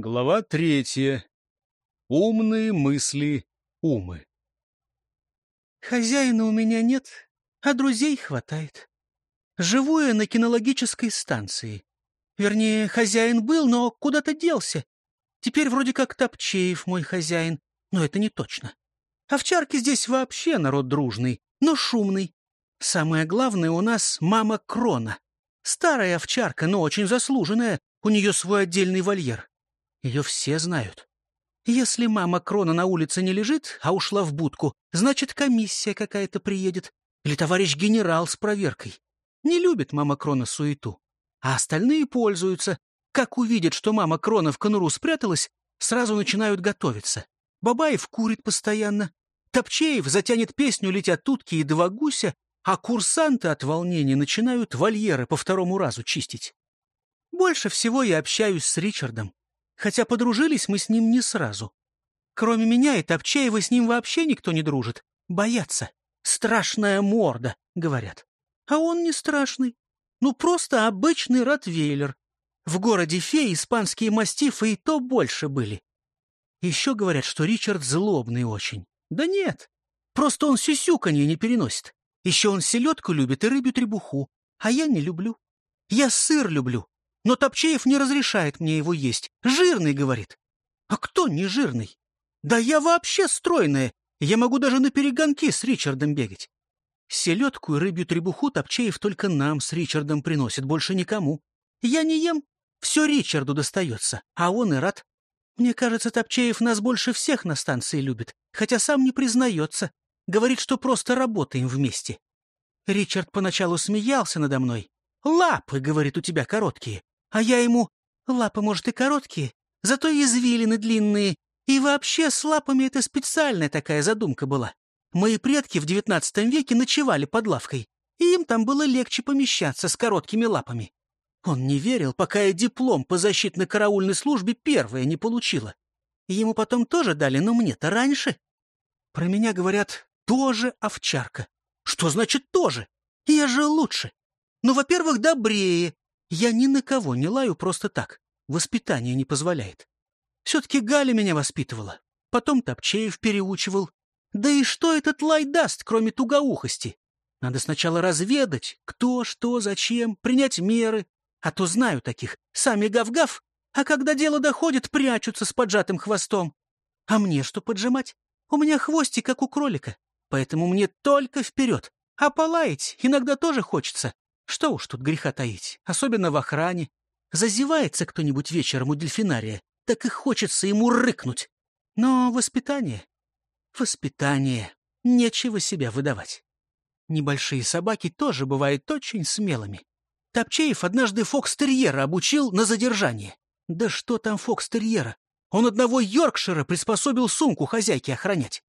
Глава третья. Умные мысли умы. Хозяина у меня нет, а друзей хватает. Живу я на кинологической станции. Вернее, хозяин был, но куда-то делся. Теперь вроде как Топчеев мой хозяин, но это не точно. Овчарки здесь вообще народ дружный, но шумный. Самое главное у нас мама Крона. Старая овчарка, но очень заслуженная. У нее свой отдельный вольер. Ее все знают. Если мама Крона на улице не лежит, а ушла в будку, значит, комиссия какая-то приедет. Или товарищ генерал с проверкой. Не любит мама Крона суету. А остальные пользуются. Как увидят, что мама Крона в конуру спряталась, сразу начинают готовиться. Бабаев курит постоянно. Топчеев затянет песню «Летят утки» и «Два гуся», а курсанты от волнения начинают вольеры по второму разу чистить. Больше всего я общаюсь с Ричардом хотя подружились мы с ним не сразу. Кроме меня и Топчаева с ним вообще никто не дружит. Боятся. Страшная морда, говорят. А он не страшный. Ну, просто обычный ротвейлер. В городе феи испанские мастифы и то больше были. Еще говорят, что Ричард злобный очень. Да нет, просто он сюсюканье не переносит. Еще он селедку любит и рыбью требуху, а я не люблю. Я сыр люблю, но Топчеев не разрешает мне его есть. Жирный, говорит. А кто не жирный? Да я вообще стройная. Я могу даже на перегонки с Ричардом бегать. Селедку и рыбью требуху Топчеев только нам с Ричардом приносит, больше никому. Я не ем, все Ричарду достается, а он и рад. Мне кажется, Топчеев нас больше всех на станции любит, хотя сам не признается. Говорит, что просто работаем вместе. Ричард поначалу смеялся надо мной. «Лапы, — говорит, — у тебя короткие. А я ему, лапы, может, и короткие, зато извилины длинные. И вообще с лапами это специальная такая задумка была. Мои предки в девятнадцатом веке ночевали под лавкой, и им там было легче помещаться с короткими лапами. Он не верил, пока я диплом по защитно-караульной службе первое не получила. Ему потом тоже дали, но мне-то раньше. Про меня говорят «тоже овчарка». Что значит «тоже»? Я же лучше. Ну, во-первых, добрее, я ни на кого не лаю просто так. Воспитание не позволяет. Все-таки Галя меня воспитывала. Потом Топчеев переучивал. Да и что этот лай даст, кроме тугоухости? Надо сначала разведать, кто, что, зачем, принять меры. А то знаю таких. Сами гав-гав, а когда дело доходит, прячутся с поджатым хвостом. А мне что поджимать? У меня хвостик, как у кролика. Поэтому мне только вперед. А полаять иногда тоже хочется. Что уж тут греха таить, особенно в охране. Зазевается кто-нибудь вечером у дельфинария, так и хочется ему рыкнуть. Но воспитание... Воспитание. Нечего себя выдавать. Небольшие собаки тоже бывают очень смелыми. Топчеев однажды фокстерьера обучил на задержание. Да что там фокстерьера? Он одного Йоркшира приспособил сумку хозяйки охранять.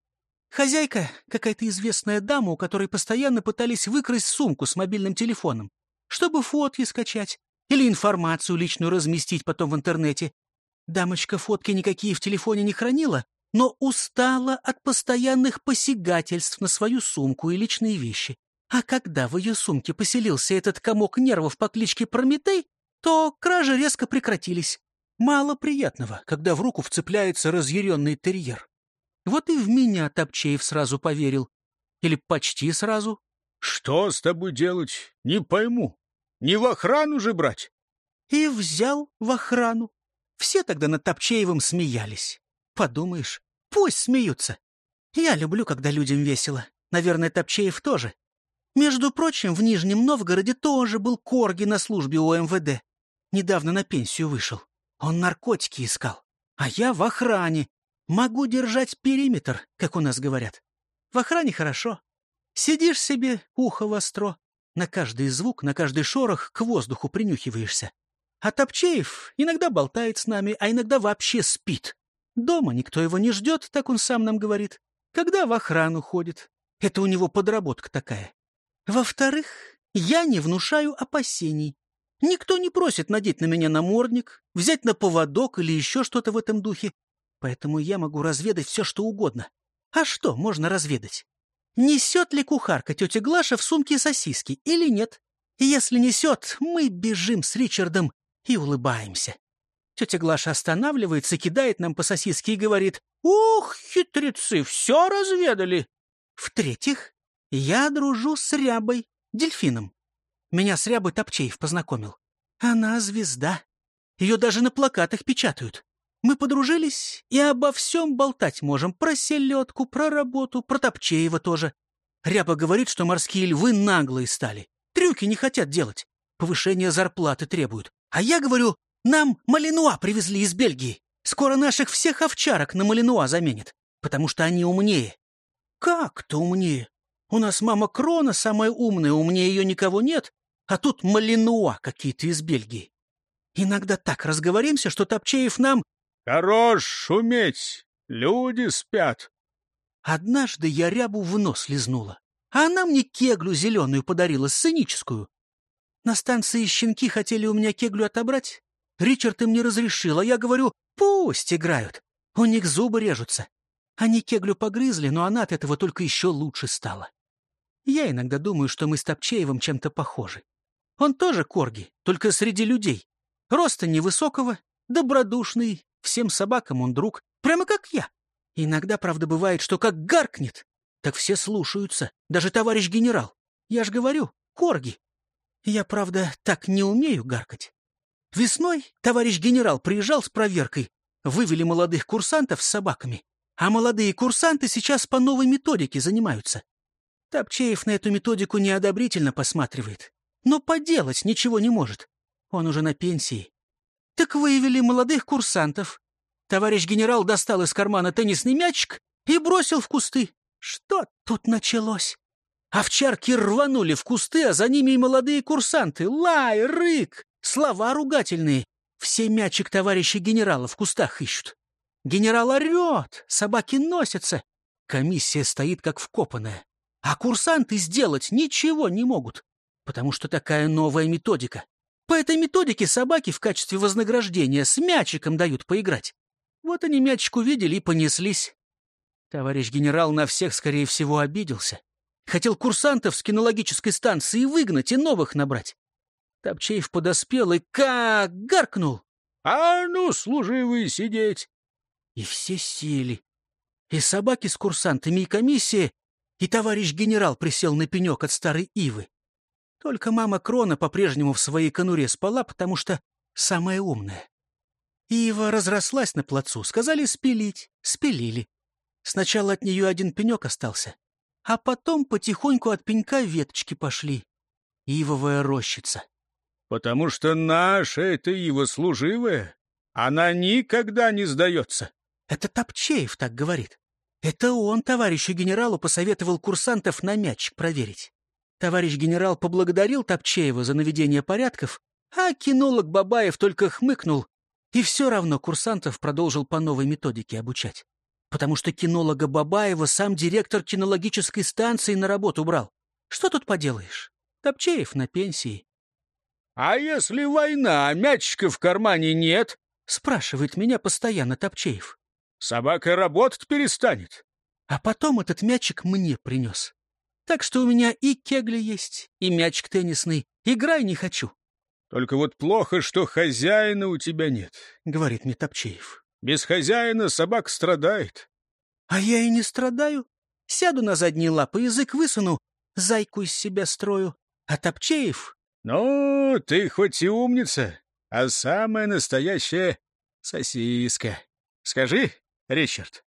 Хозяйка — какая-то известная дама, у которой постоянно пытались выкрасть сумку с мобильным телефоном, чтобы фотки скачать или информацию личную разместить потом в интернете. Дамочка фотки никакие в телефоне не хранила, но устала от постоянных посягательств на свою сумку и личные вещи. А когда в ее сумке поселился этот комок нервов по кличке Прометей, то кражи резко прекратились. Мало приятного, когда в руку вцепляется разъяренный терьер. Вот и в меня Топчеев сразу поверил. Или почти сразу. — Что с тобой делать? Не пойму. Не в охрану же брать? И взял в охрану. Все тогда над Топчеевым смеялись. Подумаешь, пусть смеются. Я люблю, когда людям весело. Наверное, Топчеев тоже. Между прочим, в Нижнем Новгороде тоже был Корги на службе у МВД. Недавно на пенсию вышел. Он наркотики искал. А я в охране. Могу держать периметр, как у нас говорят. В охране хорошо. Сидишь себе, ухо востро. На каждый звук, на каждый шорох к воздуху принюхиваешься. А Топчеев иногда болтает с нами, а иногда вообще спит. Дома никто его не ждет, так он сам нам говорит. Когда в охрану ходит. Это у него подработка такая. Во-вторых, я не внушаю опасений. Никто не просит надеть на меня намордник, взять на поводок или еще что-то в этом духе. Поэтому я могу разведать все, что угодно. А что можно разведать? Несет ли кухарка тетя Глаша в сумке сосиски или нет? Если несет, мы бежим с Ричардом и улыбаемся. Тетя Глаша останавливается, кидает нам по сосиске и говорит, «Ух, хитрецы, все разведали!» В-третьих, я дружу с Рябой, дельфином. Меня с Рябой Топчеев познакомил. Она звезда. Ее даже на плакатах печатают. Мы подружились и обо всем болтать можем. Про селедку, про работу, про Топчеева тоже. Ряба говорит, что морские львы наглые стали. Трюки не хотят делать. Повышение зарплаты требуют. А я говорю, нам малинуа привезли из Бельгии. Скоро наших всех овчарок на малинуа заменят, потому что они умнее. Как-то умнее. У нас мама Крона самая умная, умнее ее никого нет, а тут малинуа какие-то из Бельгии. Иногда так разговоримся, что Топчеев нам... Хорош шуметь, люди спят. Однажды я рябу в нос лизнула, а она мне кеглю зеленую подарила, сценическую. На станции щенки хотели у меня кеглю отобрать. Ричард им не разрешил, а я говорю, пусть играют. У них зубы режутся. Они кеглю погрызли, но она от этого только еще лучше стала. Я иногда думаю, что мы с Топчеевым чем-то похожи. Он тоже корги, только среди людей. Роста невысокого, добродушный, всем собакам он друг, прямо как я. Иногда, правда, бывает, что как гаркнет, так все слушаются, даже товарищ генерал. Я ж говорю, корги. Я, правда, так не умею гаркать. Весной товарищ генерал приезжал с проверкой, вывели молодых курсантов с собаками, а молодые курсанты сейчас по новой методике занимаются. Топчеев на эту методику неодобрительно посматривает но поделать ничего не может. Он уже на пенсии. Так выявили молодых курсантов. Товарищ генерал достал из кармана теннисный мячик и бросил в кусты. Что тут началось? Овчарки рванули в кусты, а за ними и молодые курсанты. Лай, рык, слова ругательные. Все мячик товарища генерала в кустах ищут. Генерал орет, собаки носятся. Комиссия стоит как вкопанная. А курсанты сделать ничего не могут потому что такая новая методика. По этой методике собаки в качестве вознаграждения с мячиком дают поиграть. Вот они мячик увидели и понеслись. Товарищ генерал на всех, скорее всего, обиделся. Хотел курсантов с кинологической станции выгнать и новых набрать. Топчеев подоспел и как гаркнул. «А ну, служивые, сидеть!» И все сели. И собаки с курсантами, и комиссия, и товарищ генерал присел на пенек от старой ивы. Только мама Крона по-прежнему в своей конуре спала, потому что самая умная. Ива разрослась на плацу, сказали спилить, спилили. Сначала от нее один пенек остался, а потом потихоньку от пенька веточки пошли. Ивовая рощица. Потому что наша это ива служивая, она никогда не сдается. Это Топчеев так говорит. Это он товарищу генералу посоветовал курсантов на мячик проверить. Товарищ генерал поблагодарил Топчеева за наведение порядков, а кинолог Бабаев только хмыкнул и все равно курсантов продолжил по новой методике обучать. Потому что кинолога Бабаева сам директор кинологической станции на работу брал. Что тут поделаешь? Топчеев на пенсии. — А если война, а мячика в кармане нет? — спрашивает меня постоянно Топчеев. — Собака работать перестанет. А потом этот мячик мне принес. Так что у меня и кегли есть, и мячик теннисный. Играй не хочу. — Только вот плохо, что хозяина у тебя нет, — говорит мне Топчеев. — Без хозяина собак страдает. — А я и не страдаю. Сяду на задние лапы, язык высуну, зайку из себя строю. А Топчеев... — Ну, ты хоть и умница, а самая настоящая сосиска. Скажи, Ричард.